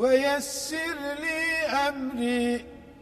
ويسر لي أمري.